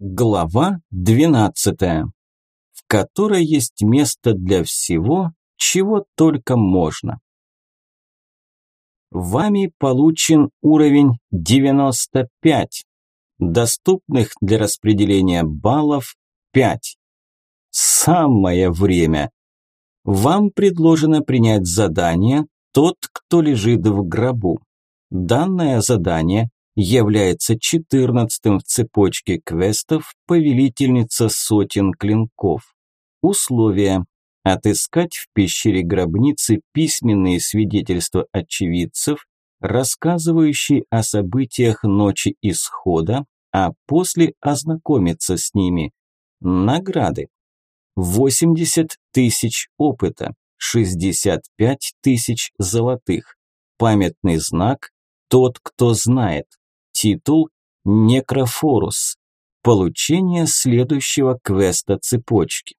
Глава 12, в которой есть место для всего, чего только можно. Вами получен уровень 95. Доступных для распределения баллов 5. Самое время. Вам предложено принять задание «Тот, кто лежит в гробу». Данное задание является четырнадцатым в цепочке квестов «Повелительница сотен клинков». Условия. Отыскать в пещере гробницы письменные свидетельства очевидцев, рассказывающие о событиях ночи исхода, а после ознакомиться с ними. Награды. 80 тысяч опыта, 65 тысяч золотых. Памятный знак «Тот, кто знает». Титул «Некрофорус». Получение следующего квеста цепочки.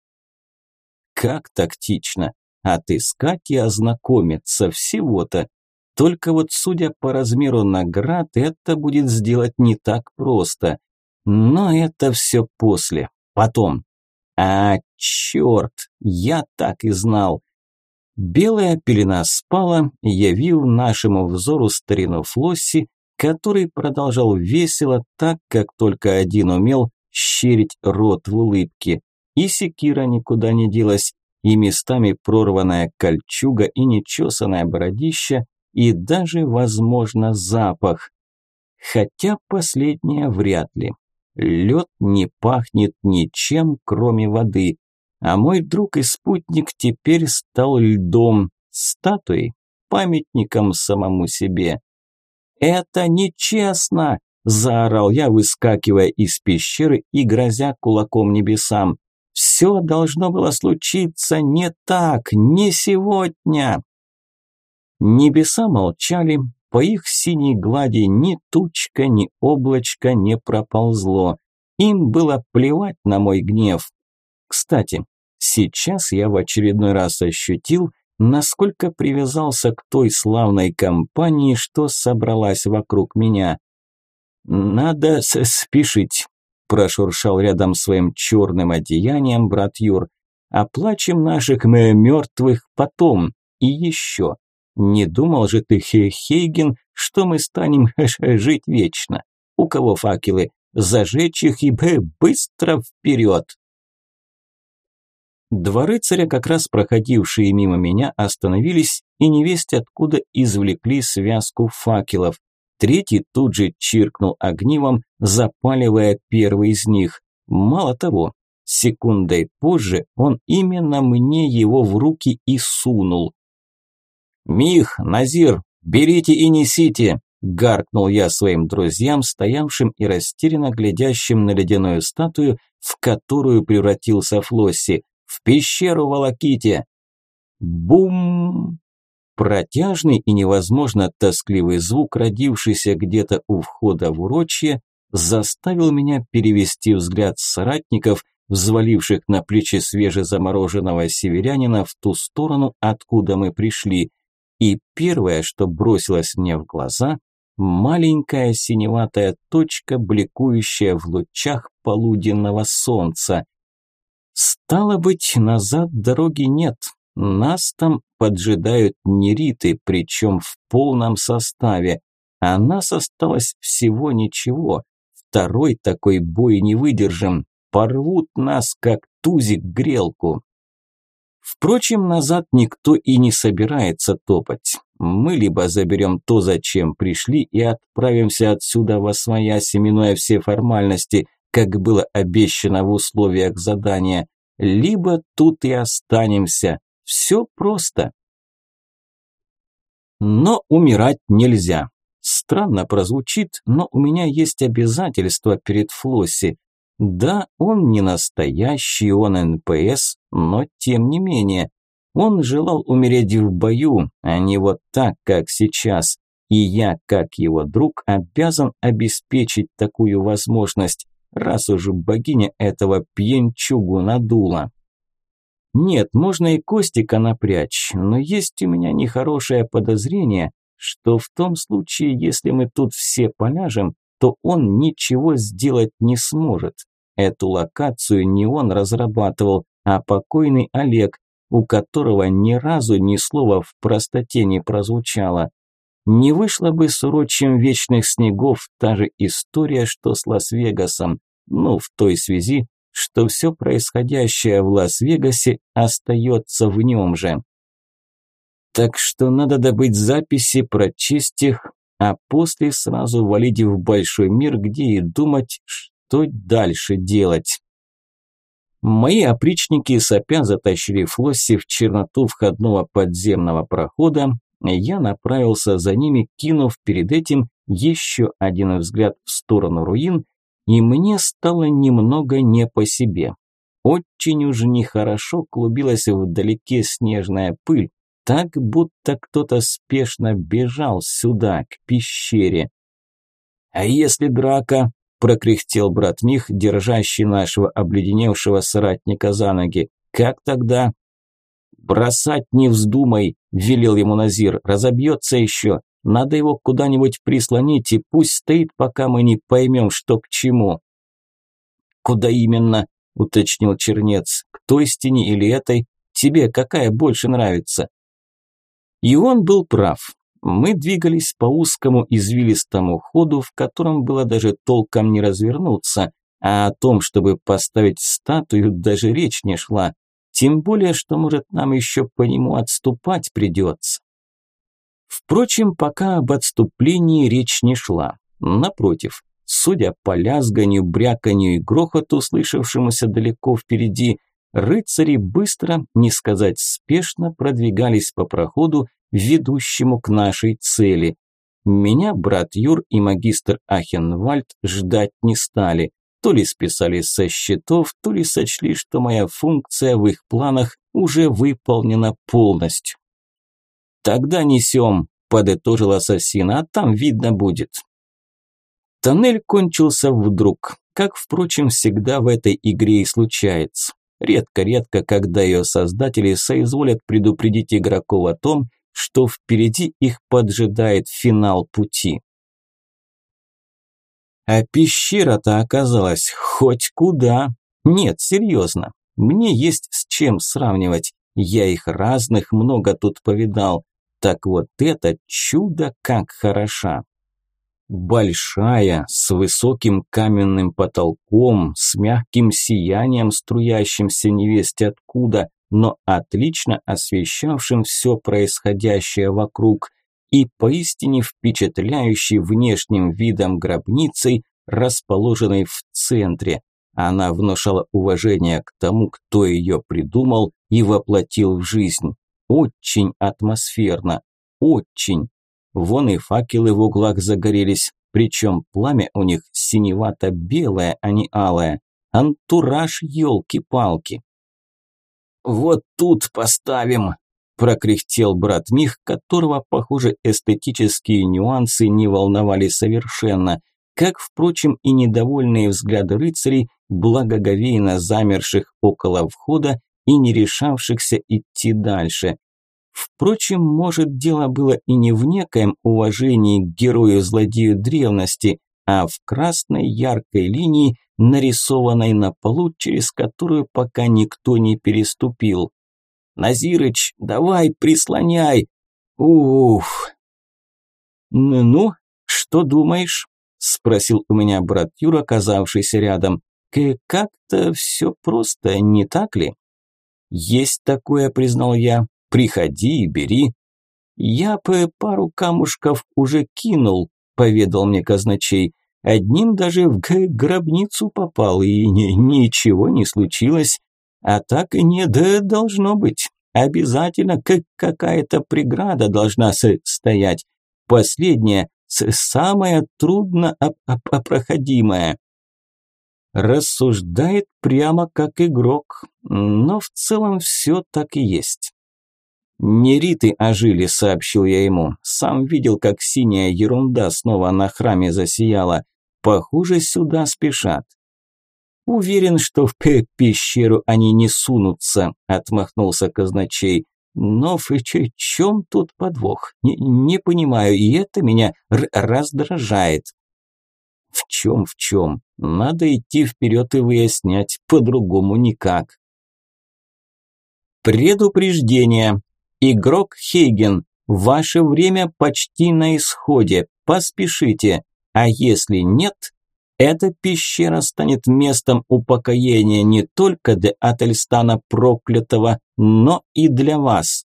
Как тактично. Отыскать и ознакомиться всего-то. Только вот, судя по размеру наград, это будет сделать не так просто. Но это все после, потом. А, черт, я так и знал. Белая пелена спала, явив нашему взору старину Флосси, который продолжал весело, так как только один умел, щерить рот в улыбке. И секира никуда не делась, и местами прорванная кольчуга, и нечесанное бородище, и даже, возможно, запах. Хотя последнее вряд ли. Лед не пахнет ничем, кроме воды. А мой друг и спутник теперь стал льдом, статуей, памятником самому себе. «Это нечестно!» – заорал я, выскакивая из пещеры и грозя кулаком небесам. «Все должно было случиться не так, не сегодня!» Небеса молчали, по их синей глади ни тучка, ни облачко не проползло. Им было плевать на мой гнев. Кстати, сейчас я в очередной раз ощутил, насколько привязался к той славной компании, что собралась вокруг меня. «Надо спешить», – прошуршал рядом своим черным одеянием брат Юр. «Оплачем наших мертвых потом. И еще. Не думал же ты, Хейген, что мы станем жить вечно? У кого факелы? Зажечь их и быстро вперед!» Два рыцаря, как раз проходившие мимо меня, остановились и невесть откуда извлекли связку факелов. Третий тут же чиркнул огнивом, запаливая первый из них. Мало того, секундой позже он именно мне его в руки и сунул. «Мих, Назир, берите и несите!» – гаркнул я своим друзьям, стоявшим и растерянно глядящим на ледяную статую, в которую превратился Флосси. В пещеру волоките!» Бум! Протяжный и невозможно тоскливый звук, родившийся где-то у входа в урочье, заставил меня перевести взгляд соратников, взваливших на плечи свежезамороженного северянина в ту сторону, откуда мы пришли. И первое, что бросилось мне в глаза – маленькая синеватая точка, бликующая в лучах полуденного солнца. Стало быть, назад дороги нет. Нас там поджидают нериты, причем в полном составе. А нас осталось всего ничего. Второй такой бой не выдержим. Порвут нас, как тузик грелку. Впрочем, назад никто и не собирается топать. Мы либо заберем то, зачем пришли, и отправимся отсюда во своя семенуя все формальности, как было обещано в условиях задания, либо тут и останемся. Все просто. Но умирать нельзя. Странно прозвучит, но у меня есть обязательства перед Флосси. Да, он не настоящий, он NPC, но тем не менее. Он желал умереть в бою, а не вот так, как сейчас. И я, как его друг, обязан обеспечить такую возможность, раз уж богиня этого пьянчугу надула. Нет, можно и Костика напрячь, но есть у меня нехорошее подозрение, что в том случае, если мы тут все поляжем, то он ничего сделать не сможет. эту локацию не он разрабатывал, а покойный Олег, у которого ни разу ни слова в простоте не прозвучало. Не вышла бы с урочием вечных снегов та же история, что с Лас-Вегасом, ну, в той связи, что все происходящее в Лас-Вегасе остается в нем же. Так что надо добыть записи, прочесть их, а после сразу валить в большой мир, где и думать, что дальше делать. Мои опричники сопя затащили Флосси в черноту входного подземного прохода, я направился за ними, кинув перед этим еще один взгляд в сторону руин, и мне стало немного не по себе. Очень уж нехорошо клубилась вдалеке снежная пыль, так будто кто-то спешно бежал сюда, к пещере. «А если драка?» прокряхтел брат Мих, держащий нашего обледеневшего соратника за ноги. «Как тогда?» «Бросать не вздумай», – велел ему Назир, – «разобьется еще. Надо его куда-нибудь прислонить, и пусть стоит, пока мы не поймем, что к чему». «Куда именно?» – уточнил Чернец. «К той стене или этой? Тебе какая больше нравится?» И он был прав. Мы двигались по узкому извилистому ходу, в котором было даже толком не развернуться, а о том, чтобы поставить статую, даже речь не шла. Тем более, что, может, нам еще по нему отступать придется. Впрочем, пока об отступлении речь не шла. Напротив, судя по лязганию, бряканью и грохоту, слышавшемуся далеко впереди, рыцари быстро, не сказать спешно, продвигались по проходу, ведущему к нашей цели. Меня брат Юр и магистр Ахенвальд ждать не стали. То ли списали со счетов, то ли сочли, что моя функция в их планах уже выполнена полностью. «Тогда несем», – подытожил ассасин, – «а там видно будет». Тоннель кончился вдруг, как, впрочем, всегда в этой игре и случается. Редко-редко, когда ее создатели соизволят предупредить игроков о том, что впереди их поджидает финал пути. А пещера-то оказалась хоть куда. Нет, серьезно, мне есть с чем сравнивать. Я их разных много тут повидал. Так вот это чудо как хороша. Большая, с высоким каменным потолком, с мягким сиянием, струящимся невесть откуда, но отлично освещавшим все происходящее вокруг и поистине впечатляющей внешним видом гробницей, расположенной в центре. Она внушала уважение к тому, кто ее придумал и воплотил в жизнь. Очень атмосферно, очень. Вон и факелы в углах загорелись, причем пламя у них синевато-белое, а не алое. Антураж елки-палки. «Вот тут поставим», – прокряхтел брат Мих, которого, похоже, эстетические нюансы не волновали совершенно, как, впрочем, и недовольные взгляды рыцарей, благоговейно замерших около входа и не решавшихся идти дальше. Впрочем, может, дело было и не в некоем уважении к герою-злодею древности, а в красной яркой линии, нарисованной на полу, через которую пока никто не переступил. «Назирыч, давай, прислоняй!» «Уф!» «Ну-ну, что думаешь?» – спросил у меня брат Юра, оказавшийся рядом. «Как-то все просто, не так ли?» «Есть такое», – признал я. «Приходи и бери». «Я бы пару камушков уже кинул», – поведал мне казначей. Одним даже в гробницу попал, и ничего не случилось. А так и не да, должно быть. Обязательно какая-то преграда должна стоять. Последняя, самая трудно проходимая. Рассуждает прямо как игрок, но в целом все так и есть. «Нериты ожили», – сообщил я ему. Сам видел, как синяя ерунда снова на храме засияла. Похоже, сюда спешат. Уверен, что в пещеру они не сунутся, отмахнулся казначей. Но в чем тут подвох? Не, не понимаю, и это меня раздражает. В чем в чем? Надо идти вперед и выяснять, по-другому никак. Предупреждение. Игрок Хейген, ваше время почти на исходе, поспешите. А если нет, эта пещера станет местом упокоения не только для Ательстана проклятого, но и для вас.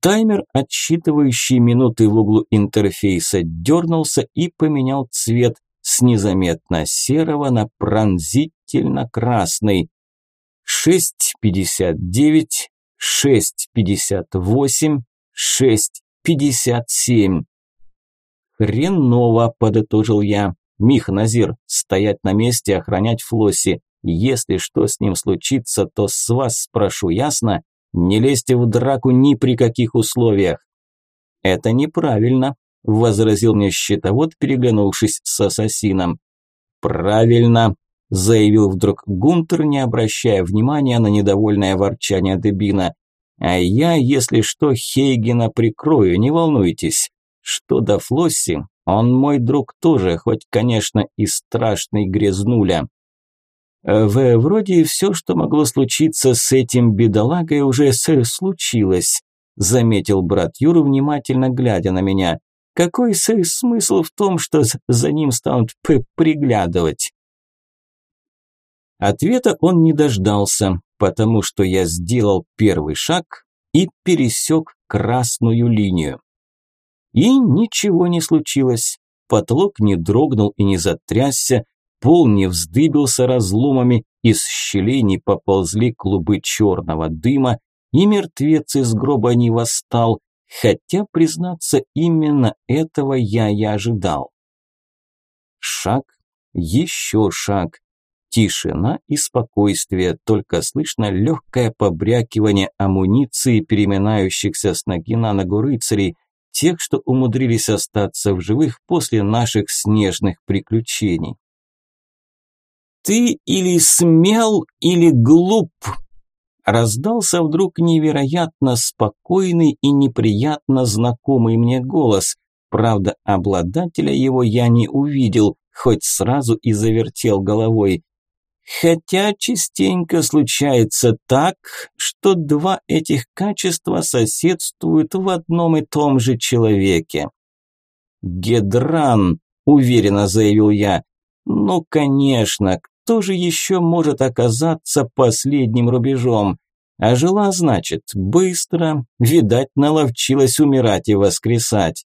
Таймер, отсчитывающий минуты в углу интерфейса, дернулся и поменял цвет с незаметно серого на пронзительно красный. 6.59, 6.58, 6.57. Хреново, подытожил я. Мих Назир, стоять на месте, охранять Флосси. Если что с ним случится, то с вас спрошу, ясно? Не лезьте в драку ни при каких условиях. Это неправильно, возразил мне щитовод, переглянувшись с ассасином. Правильно, заявил вдруг Гунтер, не обращая внимания на недовольное ворчание Дебина. А я, если что, Хейгена прикрою, не волнуйтесь. Что до Флосси, он мой друг тоже, хоть, конечно, и страшный грязнуля. Э, в вроде все, что могло случиться с этим бедолагой, уже случилось, заметил брат Юра, внимательно глядя на меня. Какой смысл в том, что за ним станут приглядывать? Ответа он не дождался, потому что я сделал первый шаг и пересек красную линию. И ничего не случилось. Потолок не дрогнул и не затрясся, Пол не вздыбился разломами, из щелей не поползли клубы черного дыма, и мертвец из гроба не восстал, хотя, признаться, именно этого я и ожидал. Шаг, еще шаг. Тишина и спокойствие, только слышно легкое побрякивание амуниции, переминающихся с ноги на ногу рыцарей, тех, что умудрились остаться в живых после наших снежных приключений. «Ты или смел, или глуп!» Раздался вдруг невероятно спокойный и неприятно знакомый мне голос. Правда, обладателя его я не увидел, хоть сразу и завертел головой. Хотя частенько случается так, что два этих качества соседствуют в одном и том же человеке. «Гедран», – уверенно заявил я. «Ну, конечно, кто же еще может оказаться последним рубежом? А жила, значит, быстро, видать, наловчилась умирать и воскресать.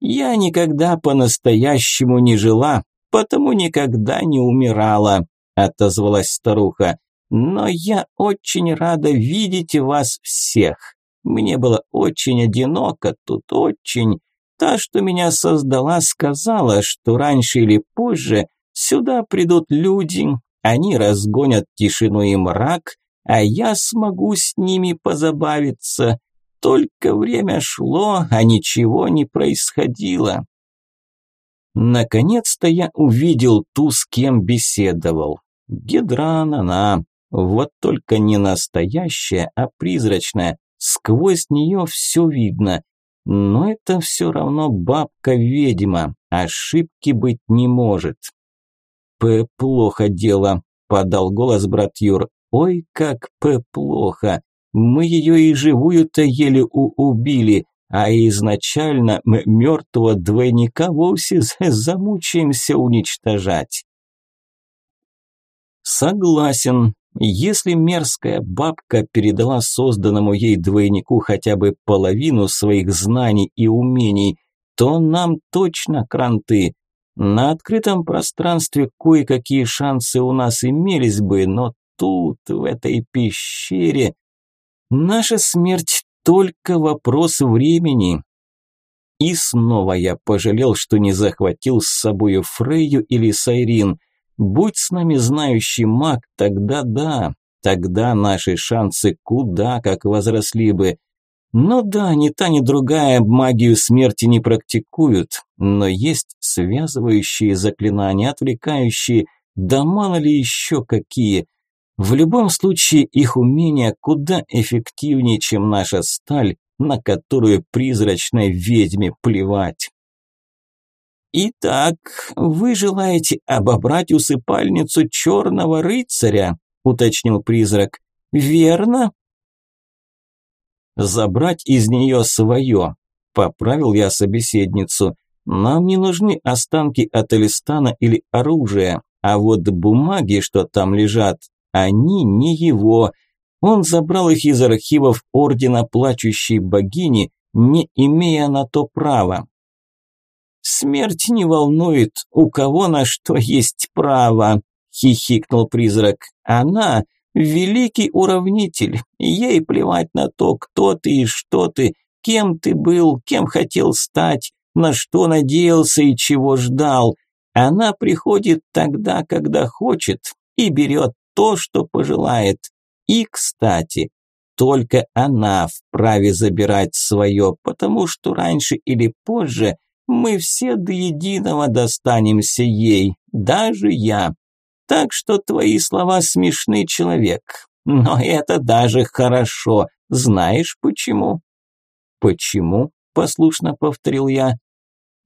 Я никогда по-настоящему не жила, потому никогда не умирала, отозвалась старуха. Но я очень рада видеть вас всех. Мне было очень одиноко тут, очень. Та, что меня создала, сказала, что раньше или позже Сюда придут люди, они разгонят тишину и мрак, а я смогу с ними позабавиться. Только время шло, а ничего не происходило. Наконец-то я увидел ту, с кем беседовал. Гедран она, вот только не настоящая, а призрачная. Сквозь нее все видно. Но это все равно бабка-ведьма, ошибки быть не может. П плохо дело», – подал голос брат Юр. «Ой, как П плохо. Мы ее и живую-то еле у убили, а изначально мы мертвого двойника вовсе замучаемся уничтожать». Согласен. Если мерзкая бабка передала созданному ей двойнику хотя бы половину своих знаний и умений, то нам точно кранты. На открытом пространстве кое-какие шансы у нас имелись бы, но тут, в этой пещере, наша смерть только вопрос времени. И снова я пожалел, что не захватил с собою Фрейю или Сайрин. Будь с нами знающий маг, тогда да, тогда наши шансы куда как возросли бы. Ну да, ни та, ни другая магию смерти не практикуют, но есть связывающие заклинания, отвлекающие, да мало ли еще какие. В любом случае их умения куда эффективнее, чем наша сталь, на которую призрачной ведьме плевать. «Итак, вы желаете обобрать усыпальницу черного рыцаря?» – уточнил призрак. «Верно?» «Забрать из нее свое», – поправил я собеседницу. «Нам не нужны останки от Элистана или оружия, а вот бумаги, что там лежат, они не его. Он забрал их из архивов Ордена Плачущей Богини, не имея на то права. «Смерть не волнует, у кого на что есть право», – хихикнул призрак. «Она – великий уравнитель, ей плевать на то, кто ты и что ты, кем ты был, кем хотел стать, на что надеялся и чего ждал. Она приходит тогда, когда хочет, и берет то, что пожелает. И, кстати, только она вправе забирать свое, потому что раньше или позже мы все до единого достанемся ей, даже я. Так что твои слова смешны, человек. Но это даже хорошо. Знаешь почему? Почему? Послушно повторил я.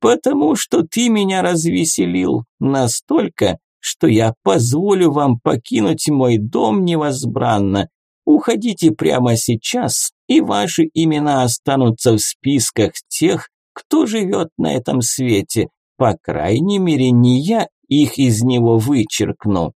Потому что ты меня развеселил настолько, что я позволю вам покинуть мой дом невозбранно. Уходите прямо сейчас, и ваши имена останутся в списках тех, кто живет на этом свете. По крайней мере, не я их из него вычеркну.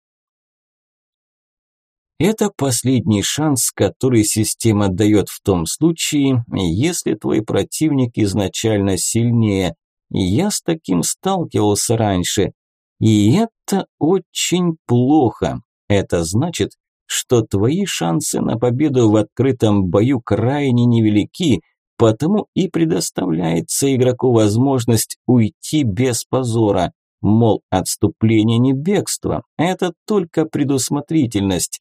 Это последний шанс, который система дает в том случае, если твой противник изначально сильнее. Я с таким сталкивался раньше. И это очень плохо. Это значит, что твои шансы на победу в открытом бою крайне невелики, потому и предоставляется игроку возможность уйти без позора. Мол, отступление не бегство, это только предусмотрительность.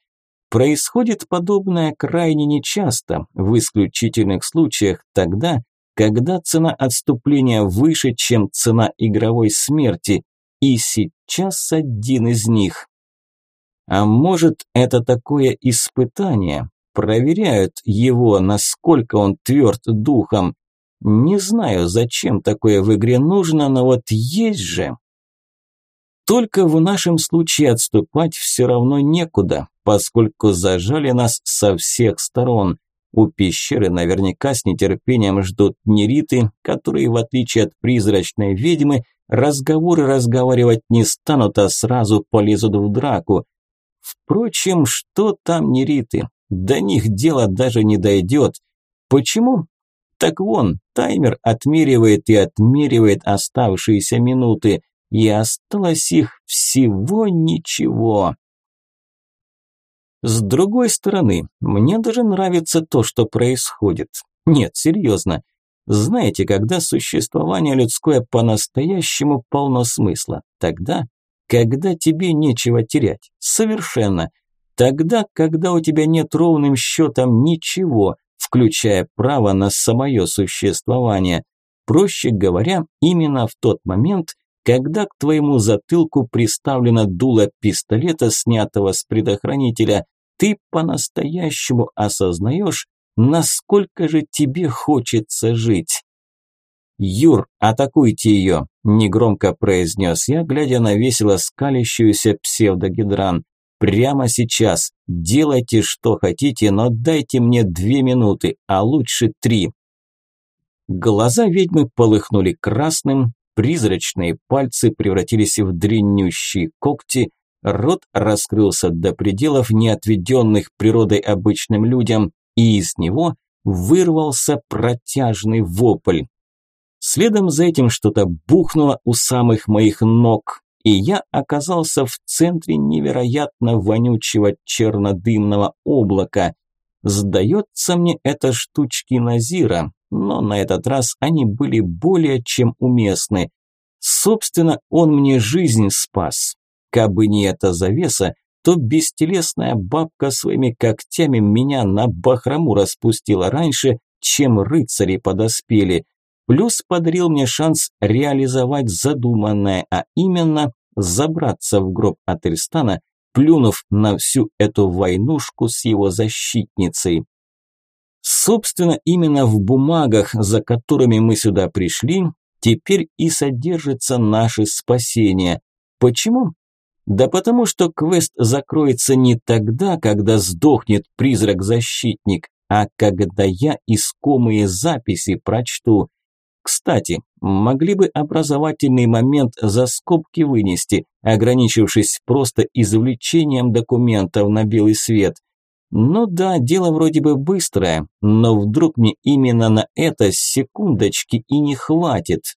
Происходит подобное крайне нечасто, в исключительных случаях тогда, когда цена отступления выше, чем цена игровой смерти, и сейчас один из них. А может, это такое испытание? Проверяют его, насколько он тверд духом. Не знаю, зачем такое в игре нужно, но вот есть же. Только в нашем случае отступать все равно некуда, поскольку зажали нас со всех сторон. У пещеры наверняка с нетерпением ждут нериты, которые, в отличие от призрачной ведьмы, разговоры разговаривать не станут, а сразу полезут в драку. Впрочем, что там нериты? До них дело даже не дойдет. Почему? Так вон, таймер отмеривает и отмеривает оставшиеся минуты, и осталось их всего ничего. С другой стороны, мне даже нравится то, что происходит. Нет, серьезно. Знаете, когда существование людское по-настоящему полно смысла? Тогда, когда тебе нечего терять. Совершенно. Тогда, когда у тебя нет ровным счетом ничего, включая право на самое существование. Проще говоря, именно в тот момент, когда к твоему затылку приставлено дуло пистолета, снятого с предохранителя, ты по-настоящему осознаешь, насколько же тебе хочется жить. «Юр, атакуйте ее!» – негромко произнес я, глядя на весело скалящуюся псевдогидран. «Прямо сейчас. Делайте, что хотите, но дайте мне две минуты, а лучше три». Глаза ведьмы полыхнули красным, призрачные пальцы превратились в длиннющие когти, рот раскрылся до пределов, неотведенных природой обычным людям, и из него вырвался протяжный вопль. Следом за этим что-то бухнуло у самых моих ног, и я оказался в центре невероятно вонючего чернодымного облака. Сдается мне это штучки Назира, но на этот раз они были более чем уместны. Собственно, он мне жизнь спас. Кабы не эта завеса, то бестелесная бабка своими когтями меня на бахрому распустила раньше, чем рыцари подоспели – Плюс подарил мне шанс реализовать задуманное, а именно забраться в гроб Ательстана, плюнув на всю эту войнушку с его защитницей. Собственно, именно в бумагах, за которыми мы сюда пришли, теперь и содержится наше спасение. Почему? Да потому что квест закроется не тогда, когда сдохнет призрак-защитник, а когда я искомые записи прочту. Кстати, могли бы образовательный момент за скобки вынести, ограничившись просто извлечением документов на белый свет. Ну да, дело вроде бы быстрое, но вдруг мне именно на это секундочки и не хватит.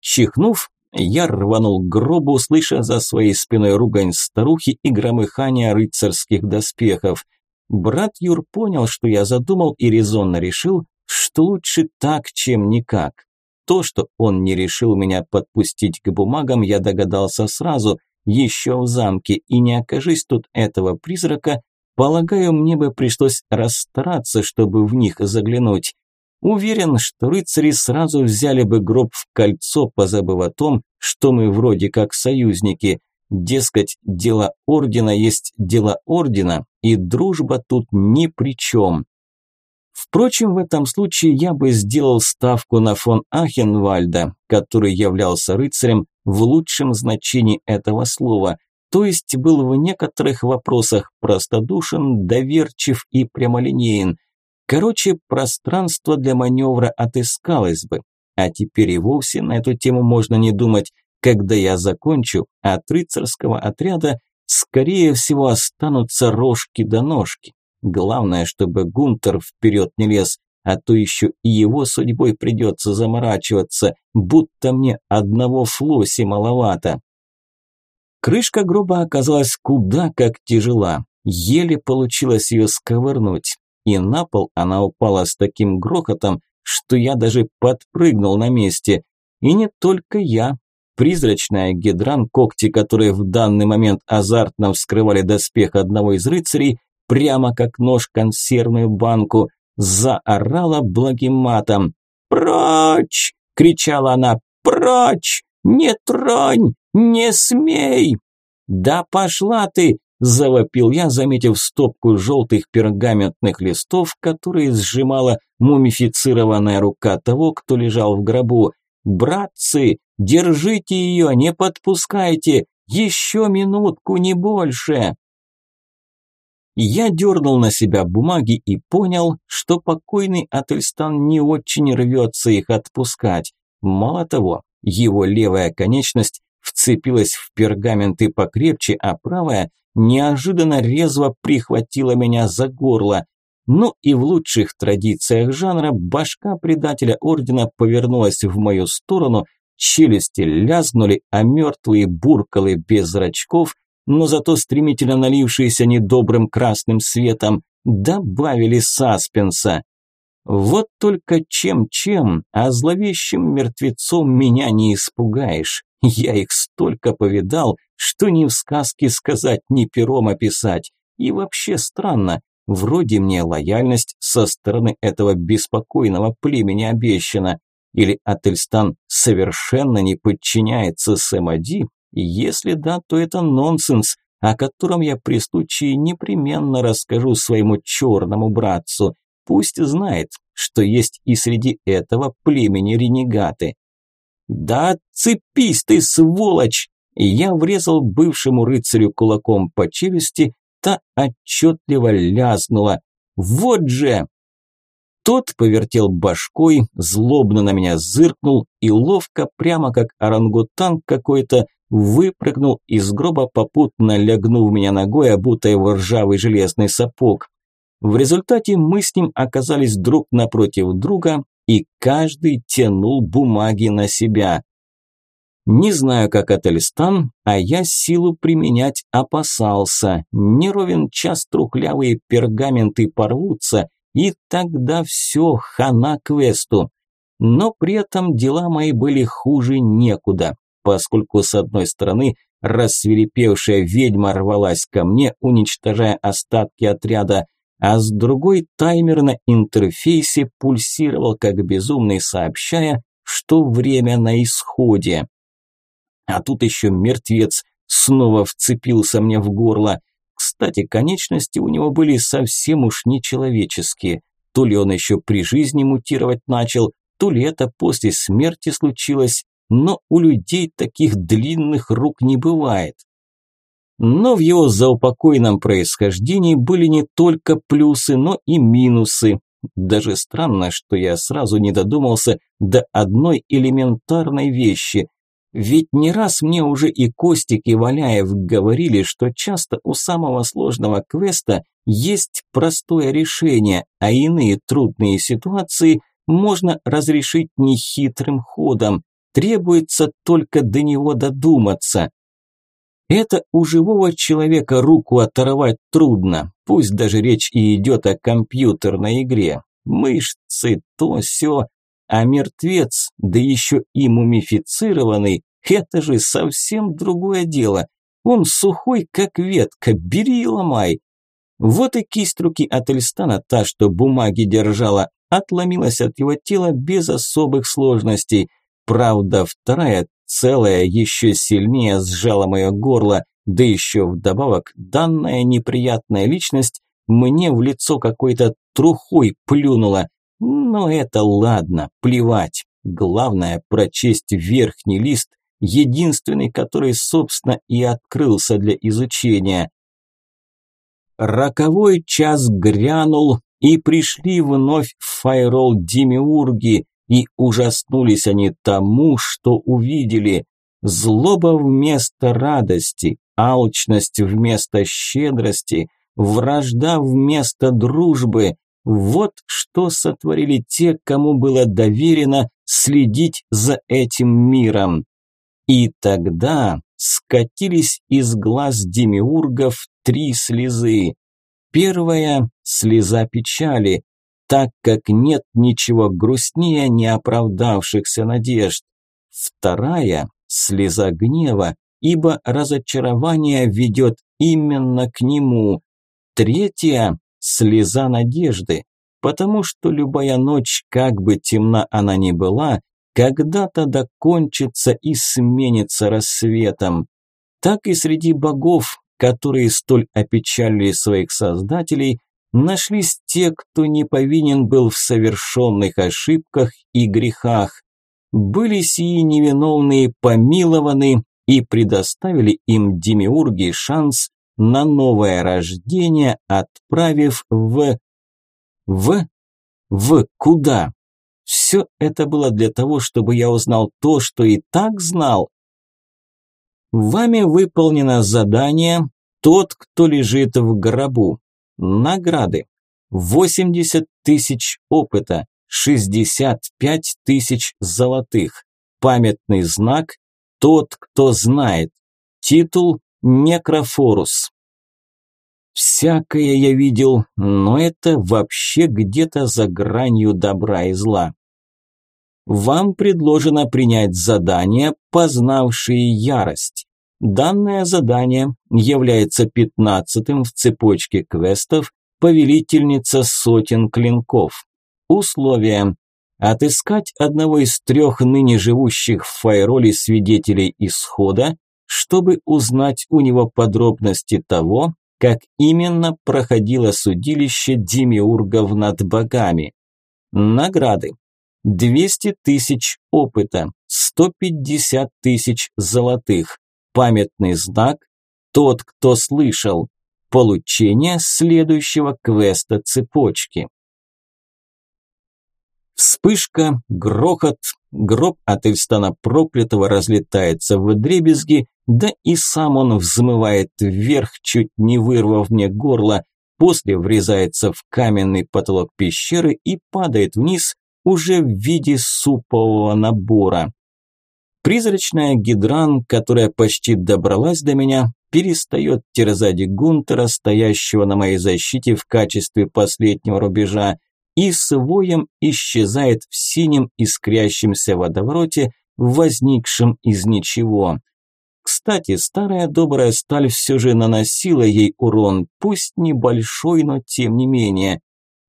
Чихнув, я рванул к гробу, слыша за своей спиной ругань старухи и громыхание рыцарских доспехов. Брат Юр понял, что я задумал и резонно решил, что лучше так, чем никак. То, что он не решил меня подпустить к бумагам, я догадался сразу, еще в замке, и не окажись тут этого призрака, полагаю, мне бы пришлось расстараться, чтобы в них заглянуть. Уверен, что рыцари сразу взяли бы гроб в кольцо, позабыв о том, что мы вроде как союзники. Дескать, дело ордена есть дело ордена, и дружба тут ни при чем. Впрочем, в этом случае я бы сделал ставку на фон Ахенвальда, который являлся рыцарем в лучшем значении этого слова, то есть был в некоторых вопросах простодушен, доверчив и прямолинеен. Короче, пространство для маневра отыскалось бы. А теперь и вовсе на эту тему можно не думать. Когда я закончу, от рыцарского отряда, скорее всего, останутся рожки до ножки. Главное, чтобы Гунтер вперед не лез, а то еще и его судьбой придется заморачиваться, будто мне одного флоси маловато. Крышка гроба оказалась куда как тяжела, еле получилось ее сковырнуть и на пол она упала с таким грохотом, что я даже подпрыгнул на месте. И не только я. Призрачная гидран, когти которые в данный момент азартно вскрывали доспех одного из рыцарей, прямо как нож консервную банку, заорала благим матом. «Прочь!» – кричала она. «Прочь! Не тронь! Не смей!» «Да пошла ты!» Завопил я, заметив стопку желтых пергаментных листов, которые сжимала мумифицированная рука того, кто лежал в гробу. «Братцы, держите ее, не подпускайте! Еще минутку, не больше!» Я дернул на себя бумаги и понял, что покойный Ательстан не очень рвется их отпускать. Мало того, его левая конечность вцепилась в пергаменты покрепче, а правая неожиданно резво прихватила меня за горло. Ну и в лучших традициях жанра башка предателя ордена повернулась в мою сторону, челюсти лязгнули, а мертвые буркалы без зрачков, но зато стремительно налившиеся недобрым красным светом, добавили саспенса. Вот только чем-чем, а зловещим мертвецом меня не испугаешь. Я их столько повидал, что ни в сказке сказать, ни пером описать. И вообще странно, вроде мне лояльность со стороны этого беспокойного племени обещана. Или Ательстан совершенно не подчиняется Сэмади? Если да, то это нонсенс, о котором я при случае непременно расскажу своему черному братцу. Пусть знает, что есть и среди этого племени ренегаты. «Да цепись ты, сволочь!» Я врезал бывшему рыцарю кулаком по челюсти, та отчетливо лязнула. «Вот же!» Тот повертел башкой, злобно на меня зыркнул и ловко, прямо как орангутанг какой-то, выпрыгнул из гроба, попутно лягнув меня ногой, обутой в ржавый железный сапог. В результате мы с ним оказались друг напротив друга, и каждый тянул бумаги на себя. Не знаю, как Ательстан, а я силу применять опасался. Не ровен час трухлявые пергаменты порвутся, и тогда все, хана квесту. Но при этом дела мои были хуже некуда, поскольку с одной стороны рассверепевшая ведьма рвалась ко мне, уничтожая остатки отряда, а с другой таймер на интерфейсе пульсировал как безумный, сообщая, что время на исходе. А тут еще мертвец снова вцепился мне в горло. Кстати, конечности у него были совсем уж нечеловеческие. То ли он еще при жизни мутировать начал, то ли это после смерти случилось, но у людей таких длинных рук не бывает. Но в его заупокойном происхождении были не только плюсы, но и минусы. Даже странно, что я сразу не додумался до одной элементарной вещи. Ведь не раз мне уже и Костик, и Валяев говорили, что часто у самого сложного квеста есть простое решение, а иные трудные ситуации можно разрешить нехитрым ходом. Требуется только до него додуматься. Это у живого человека руку оторвать трудно, пусть даже речь и идет о компьютерной игре. Мышцы, то все, а мертвец, да еще и мумифицированный, это же совсем другое дело. Он сухой, как ветка, бери и ломай. Вот и кисть руки от Эльстана, та, что бумаги держала, отломилась от его тела без особых сложностей. Правда, вторая Целая еще сильнее сжала мое горло, да еще вдобавок данная неприятная личность мне в лицо какой-то трухой плюнула. Но это ладно, плевать. Главное прочесть верхний лист, единственный, который, собственно, и открылся для изучения. Роковой час грянул, и пришли вновь в Файрол Демиурги, и ужаснулись они тому, что увидели. Злоба вместо радости, алчность вместо щедрости, вражда вместо дружбы. Вот что сотворили те, кому было доверено следить за этим миром. И тогда скатились из глаз демиургов три слезы. Первая – слеза печали, так как нет ничего грустнее неоправдавшихся надежд. Вторая – слеза гнева, ибо разочарование ведет именно к нему. Третья – слеза надежды, потому что любая ночь, как бы темна она ни была, когда-то докончится и сменится рассветом. Так и среди богов, которые столь опечалили своих создателей, нашлись те, кто не повинен был в совершенных ошибках и грехах. Были сии невиновные помилованы и предоставили им демиурги шанс на новое рождение, отправив в... В... В куда? Все это было для того, чтобы я узнал то, что и так знал. Вами выполнено задание «Тот, кто лежит в гробу». Награды. 80 тысяч опыта, 65 тысяч золотых. Памятный знак «Тот, кто знает». Титул «Некрофорус». Всякое я видел, но это вообще где-то за гранью добра и зла. Вам предложено принять задание, познавшие ярость. Данное задание является пятнадцатым в цепочке квестов «Повелительница сотен клинков». Условия. Отыскать одного из трех ныне живущих в Файроле свидетелей исхода, чтобы узнать у него подробности того, как именно проходило судилище демиургов над богами. Награды. 200 тысяч опыта, 150 тысяч золотых, Памятный знак «Тот, кто слышал». Получение следующего квеста цепочки. Вспышка, грохот, гроб от Эльстана проклятого разлетается в дребезги, да и сам он взмывает вверх, чуть не вырвав мне горло, после врезается в каменный потолок пещеры и падает вниз уже в виде супового набора. Призрачная гидран, которая почти добралась до меня, перестает терзать Гунтера, стоящего на моей защите в качестве последнего рубежа, и с воем исчезает в синем искрящемся водовороте, возникшем из ничего. Кстати, старая добрая сталь все же наносила ей урон, пусть небольшой, но тем не менее.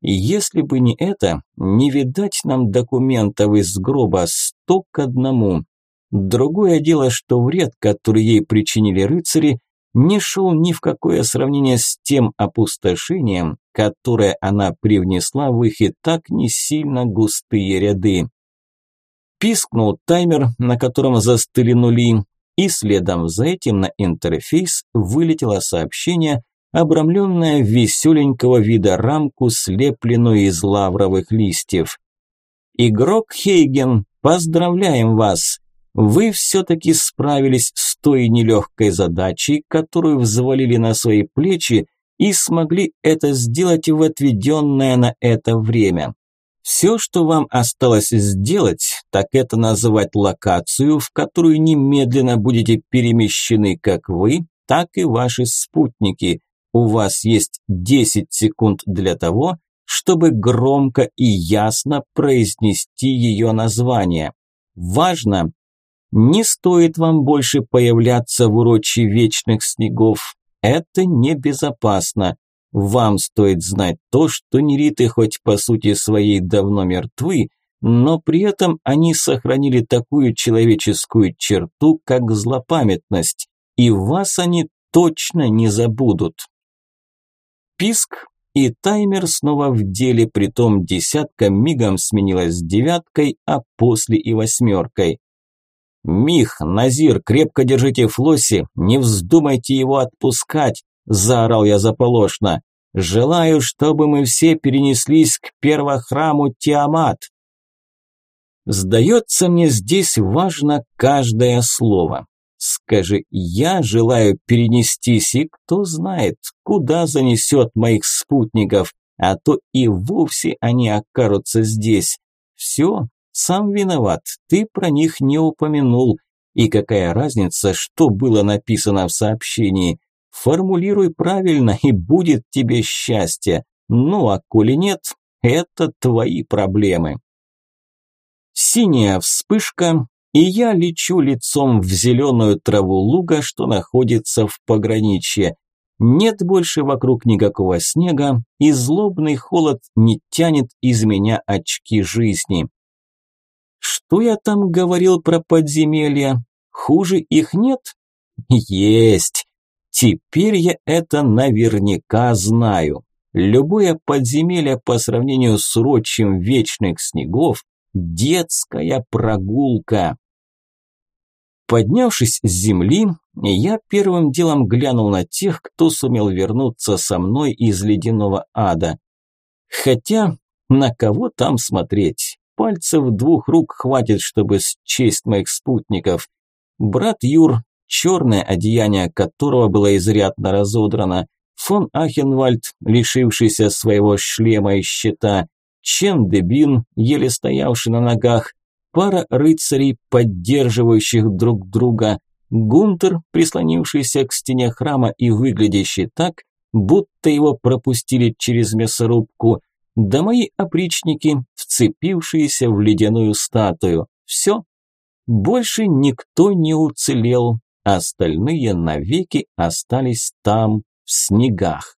Если бы не это, не видать нам документов из гроба сто к одному. Другое дело, что вред, который ей причинили рыцари, не шел ни в какое сравнение с тем опустошением, которое она привнесла в их и так не сильно густые ряды. Пискнул таймер, на котором застыли нули, и следом за этим на интерфейс вылетело сообщение, обрамленное веселенького вида рамку, слепленную из лавровых листьев. «Игрок Хейген, поздравляем вас! Вы все-таки справились с той нелегкой задачей, которую взвалили на свои плечи и смогли это сделать в отведенное на это время. Все, что вам осталось сделать, так это называть локацию, в которую немедленно будете перемещены как вы, так и ваши спутники. У вас есть 10 секунд для того, чтобы громко и ясно произнести ее название. Важно! Не стоит вам больше появляться в урочи вечных снегов. Это небезопасно. Вам стоит знать то, что нериты хоть по сути своей давно мертвы, но при этом они сохранили такую человеческую черту, как злопамятность, и вас они точно не забудут. Писк, и таймер снова в деле, притом десятка мигом сменилась девяткой, а после и восьмеркой. «Мих, Назир, крепко держите Флосси, не вздумайте его отпускать!» – заорал я заполошно. Желаю, чтобы мы все перенеслись к первохраму Тиамат. Сдается мне здесь важно каждое слово. Скажи, я желаю перенестись, и кто знает, куда занесет моих спутников, а то и вовсе они окажутся здесь. Все, сам виноват, ты про них не упомянул. И какая разница, что было написано в сообщении? Формулируй правильно, и будет тебе счастье. Ну, а коли нет, это твои проблемы. Синяя вспышка, и я лечу лицом в зеленую траву луга, что находится в пограничье. Нет больше вокруг никакого снега, и злобный холод не тянет из меня очки жизни. Что я там говорил про подземелья? Хуже их нет? Есть. Теперь я это наверняка знаю. Любое подземелье по сравнению с урочием вечных снегов – детская прогулка. Поднявшись с земли, я первым делом глянул на тех, кто сумел вернуться со мной из ледяного ада. Хотя, на кого там смотреть? Пальцев двух рук хватит, чтобы счесть моих спутников. Брат Юр, черное одеяние которого было изрядно разодрано, фон Ахенвальд, лишившийся своего шлема и щита, Чен Дебин, еле стоявший на ногах, пара рыцарей, поддерживающих друг друга, Гунтер, прислонившийся к стене храма и выглядящий так, будто его пропустили через мясорубку, да мои опричники, вцепившиеся в ледяную статую. Все. Больше никто не уцелел, остальные навеки остались там, в снегах.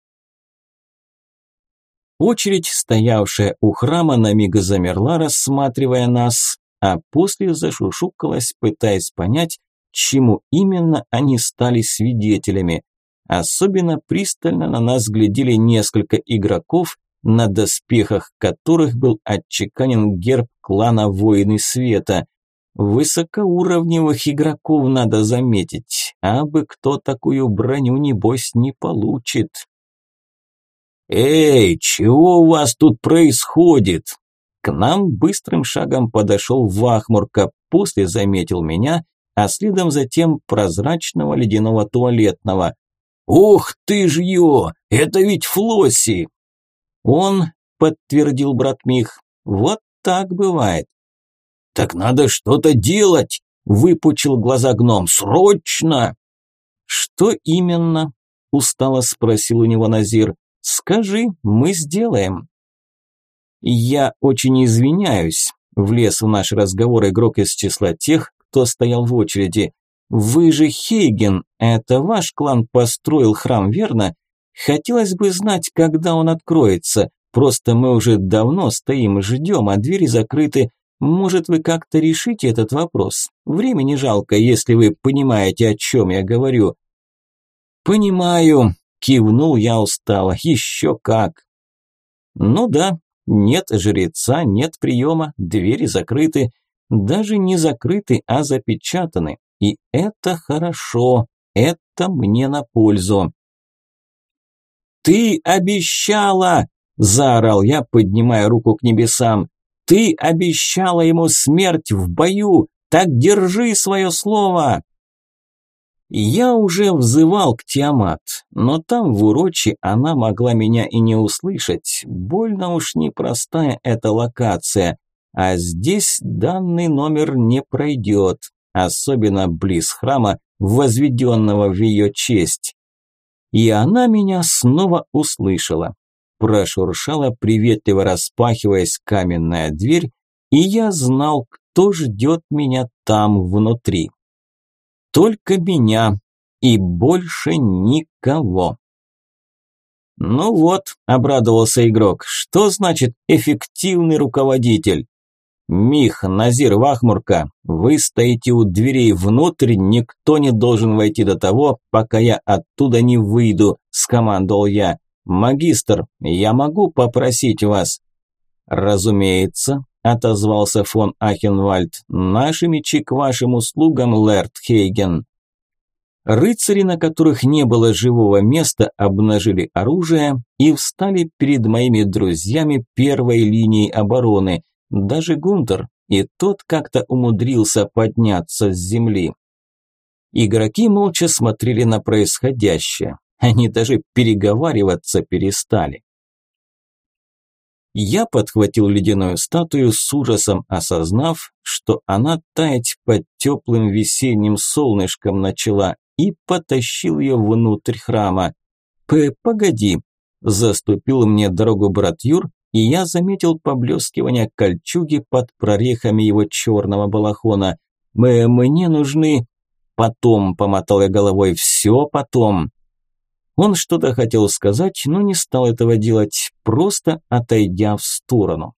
Очередь, стоявшая у храма, на миг замерла, рассматривая нас, а после зашушукалась, пытаясь понять, чему именно они стали свидетелями. Особенно пристально на нас глядели несколько игроков, на доспехах которых был отчеканен герб клана Воины Света – Высокоуровневых игроков надо заметить, а бы кто такую броню небось не получит. «Эй, чего у вас тут происходит?» К нам быстрым шагом подошел Вахмурка, после заметил меня, а следом затем прозрачного ледяного туалетного. «Ух ты ж ё! Это ведь Флосси!» «Он», – подтвердил брат Мих, – «вот так бывает. «Так надо что-то делать!» – выпучил глаза гном. «Срочно!» «Что именно?» – устало спросил у него Назир. «Скажи, мы сделаем». «Я очень извиняюсь», – влез в наш разговор игрок из числа тех, кто стоял в очереди. «Вы же Хейген, это ваш клан построил храм, верно? Хотелось бы знать, когда он откроется. Просто мы уже давно стоим и ждем, а двери закрыты. Может, вы как-то решите этот вопрос? Времени жалко, если вы понимаете, о чем я говорю». «Понимаю», – кивнул я устало, – «еще как». «Ну да, нет жреца, нет приема, двери закрыты. даже не закрыты, а запечатаны. И это хорошо, это мне на пользу. «Ты обещала!» – заорал я, поднимая руку к небесам. «Ты обещала ему смерть в бою! Так держи свое слово!» Я уже взывал к Тиамат, но там в урочи она могла меня и не услышать. Больно уж непростая эта локация. А здесь данный номер не пройдет, особенно близ храма, возведенного в ее честь. И она меня снова услышала. Прошуршала, приветливо распахиваясь каменная дверь, и я знал, кто ждет меня там внутри. Только меня и больше никого. «Ну вот», – обрадовался игрок, – «что значит эффективный руководитель?» «Мих, Назир, Вахмурка, вы стоите у дверей внутрь, никто не должен войти до того, пока я оттуда не выйду», – скомандовал я. «Магистр, я могу попросить вас?» «Разумеется», – отозвался фон Ахенвальд, – «наши мечи к вашим услугам, Лэрд Хейген». Рыцари, на которых не было живого места, обнажили оружие и встали перед моими друзьями первой линией обороны – даже Гунтер, и тот как-то умудрился подняться с земли. Игроки молча смотрели на происходящее. Они даже переговариваться перестали. Я подхватил ледяную статую с ужасом, осознав, что она таять под теплым весенним солнышком начала, и потащил ее внутрь храма. «П, погоди!» – заступил мне дорогу брат Юр, и я заметил поблескивание кольчуги под прорехами его черного балахона. Мы, «Мне нужны...» «Потом», – помотал я головой, – «все потом». Он что-то хотел сказать, но не стал этого делать, просто отойдя в сторону.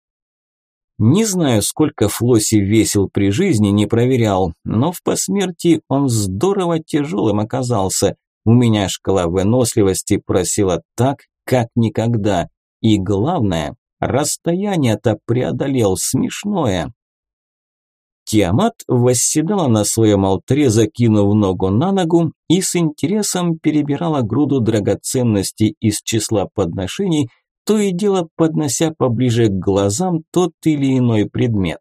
Не знаю, сколько Флосси весил при жизни, не проверял, но в посмертии он здорово тяжелым оказался. У меня шкала выносливости просила так, как никогда. И главное, расстояние-то преодолел смешное. Тиамат восседала на своем алтаре, закинув ногу на ногу и с интересом перебирала груду драгоценностей из числа подношений, то и дело поднося поближе к глазам тот или иной предмет.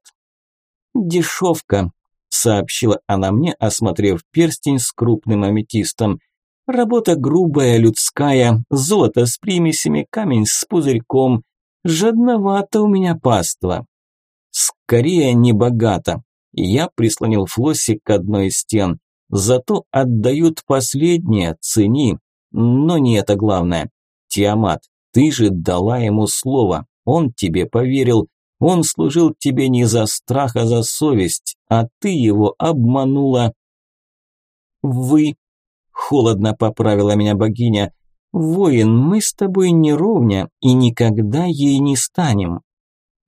«Дешевка», – сообщила она мне, осмотрев перстень с крупным аметистом. Работа грубая, людская, золото с примесями, камень с пузырьком. Жадновато у меня паства. Скорее, не богато. Я прислонил Флосси к одной из стен. Зато отдают последнее, цени. Но не это главное. Тиамат, ты же дала ему слово. Он тебе поверил. Он служил тебе не за страх, а за совесть. А ты его обманула. Вы Холодно поправила меня богиня. Воин, мы с тобой не ровня и никогда ей не станем.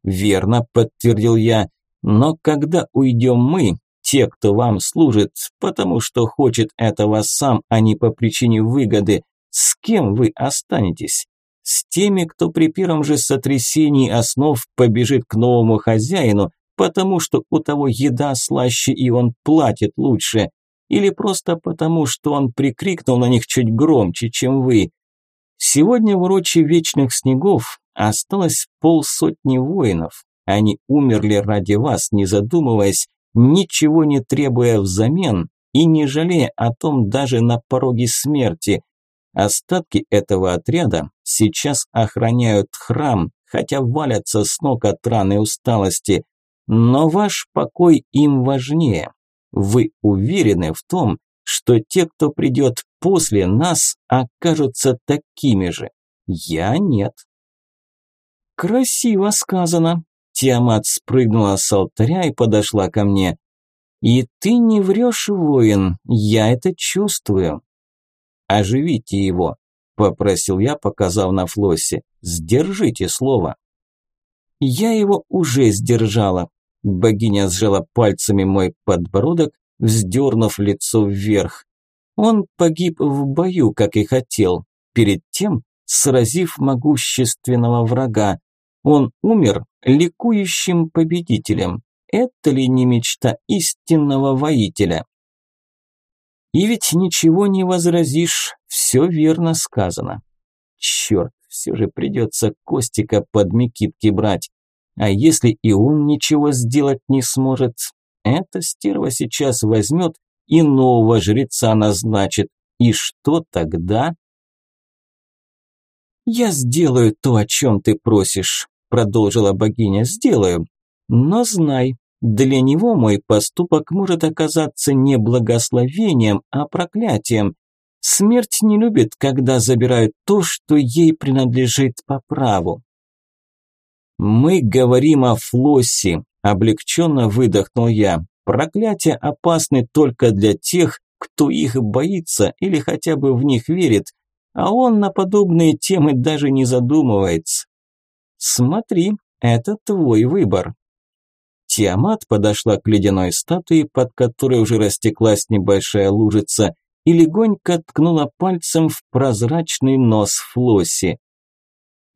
Верно, подтвердил я. Но когда уйдем мы, те, кто вам служит, потому что хочет этого сам, а не по причине выгоды, с кем вы останетесь? С теми, кто при первом же сотрясении основ побежит к новому хозяину, потому что у того еда слаще и он платит лучше или просто потому, что он прикрикнул на них чуть громче, чем вы. Сегодня в урочи Вечных Снегов осталось полсотни воинов. Они умерли ради вас, не задумываясь, ничего не требуя взамен и не жалея о том даже на пороге смерти. Остатки этого отряда сейчас охраняют храм, хотя валятся с ног от раны усталости. Но ваш покой им важнее. Вы уверены в том, что те, кто придет после нас, окажутся такими же? Я нет. Красиво сказано. Тиамат спрыгнула с алтаря и подошла ко мне. И ты не врешь, воин, я это чувствую. Оживите его, попросил я, показав на Флоссе. Сдержите слово. Я его уже сдержала, Богиня сжала пальцами мой подбородок, вздернув лицо вверх. Он погиб в бою, как и хотел, перед тем сразив могущественного врага. Он умер ликующим победителем. это ли не мечта истинного воителя? И ведь ничего не возразишь, все верно сказано. Черт, все же придется Костика под Микитки брать. А если и он ничего сделать не сможет, эта стерва сейчас возьмет и нового жреца назначит. И что тогда? «Я сделаю то, о чем ты просишь», – продолжила богиня, – «сделаю. Но знай, для него мой поступок может оказаться не благословением, а проклятием. Смерть не любит, когда забирают то, что ей принадлежит по праву. «Мы говорим о Флоссе», – облегченно выдохнул я. «Проклятия опасны только для тех, кто их боится или хотя бы в них верит, а он на подобные темы даже не задумывается. Смотри, это твой выбор». Тиамат подошла к ледяной статуе, под которой уже растеклась небольшая лужица, и легонько ткнула пальцем в прозрачный нос Флосси.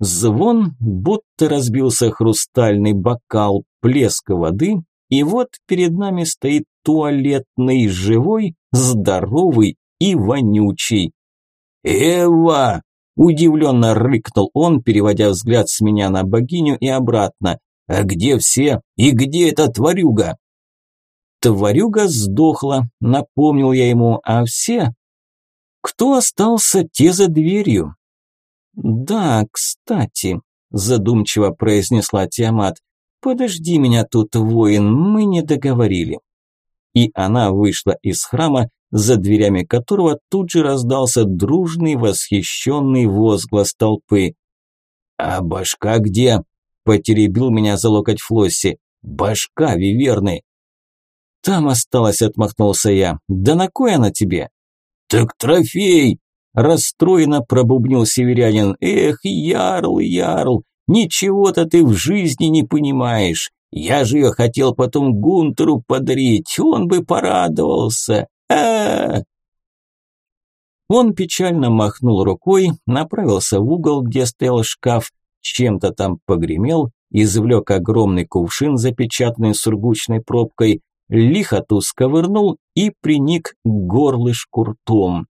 Звон, будто разбился хрустальный бокал, плеск воды, и вот перед нами стоит туалетный, живой, здоровый и вонючий. «Эва!» – удивленно рыкнул он, переводя взгляд с меня на богиню и обратно. «А где все? И где эта тварюга?» «Тварюга сдохла», – напомнил я ему, – «а все?» «Кто остался, те за дверью». «Да, кстати», – задумчиво произнесла Тиамат, – «подожди меня тут, воин, мы не договорили». И она вышла из храма, за дверями которого тут же раздался дружный восхищенный возглас толпы. «А башка где?» Потеребил меня за локоть Флосси. Башка виверны. Там осталось, отмахнулся я. Да на кой она тебе? Так трофей! Расстроенно пробубнил северянин. Эх, ярл, ярл, ничего-то ты в жизни не понимаешь. Я же ее хотел потом Гунтеру подарить, он бы порадовался. -а. Он печально махнул рукой, направился в угол, где стоял шкаф, чем-то там погремел, извлек огромный кувшин, запечатанный сургучной пробкой, лихо ту сковырнул и приник к горлышку ртом.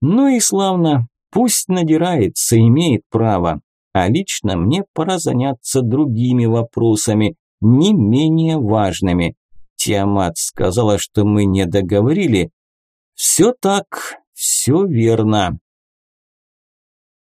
Ну и славно, пусть надирается, имеет право, а лично мне пора заняться другими вопросами, не менее важными. Тиамат сказала, что мы не договорили. Все так, все верно.